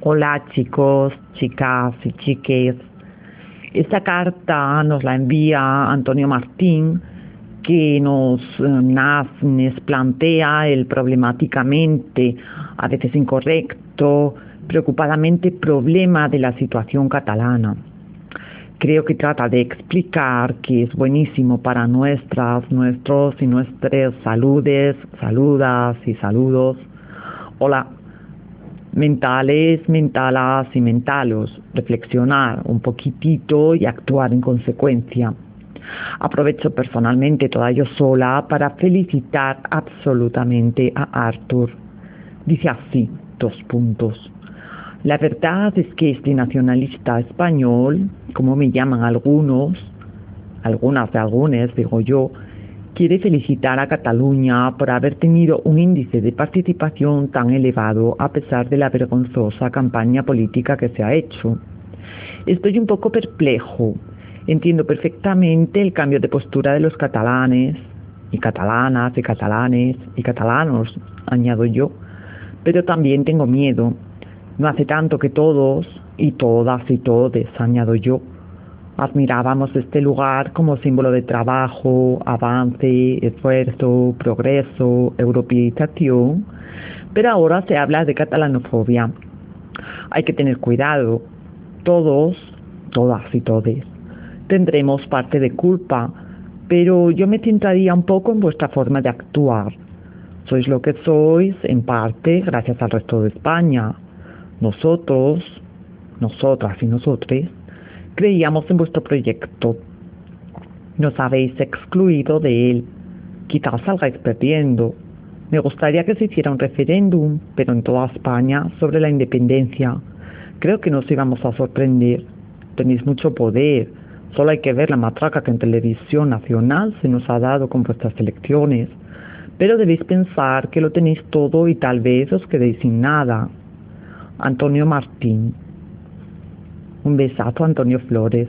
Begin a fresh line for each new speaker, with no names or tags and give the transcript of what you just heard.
Hola chicos, chicas y chiques. Esta carta nos la envía Antonio Martín, que nos, eh, nos plantea el problemáticamente, a veces incorrecto, preocupadamente problema de la situación catalana. Creo que trata de explicar que es buenísimo para nuestras, nuestros y nuestras saludes, saludas y saludos. Hola, mentales, mentalas y mentalos, reflexionar un poquitito y actuar en consecuencia. Aprovecho personalmente toda yo sola para felicitar absolutamente a Arthur. Dice así, dos puntos. La verdad es que este nacionalista español, como me llaman algunos, algunas de algunos, digo yo, quiere felicitar a Cataluña por haber tenido un índice de participación tan elevado a pesar de la vergonzosa campaña política que se ha hecho. Estoy un poco perplejo. Entiendo perfectamente el cambio de postura de los catalanes y catalanas y catalanes y catalanos, añado yo, pero también tengo miedo. No hace tanto que todos y todas y todes, añado yo, admirábamos este lugar como símbolo de trabajo, avance, esfuerzo, progreso, europeización, pero ahora se habla de catalanofobia. Hay que tener cuidado. Todos, todas y todes, tendremos parte de culpa, pero yo me centraría un poco en vuestra forma de actuar. Sois lo que sois, en parte, gracias al resto de España. Nosotros, nosotras y nosotros, Creíamos en vuestro proyecto. Nos habéis excluido de él. Quizás salgáis perdiendo. Me gustaría que se hiciera un referéndum, pero en toda España, sobre la independencia. Creo que nos íbamos a sorprender. Tenéis mucho poder. Solo hay que ver la matraca que en televisión nacional se nos ha dado con vuestras elecciones. Pero debéis pensar que lo tenéis todo y tal vez os quedéis sin nada. Antonio Martín un besazo, Antonio Flores.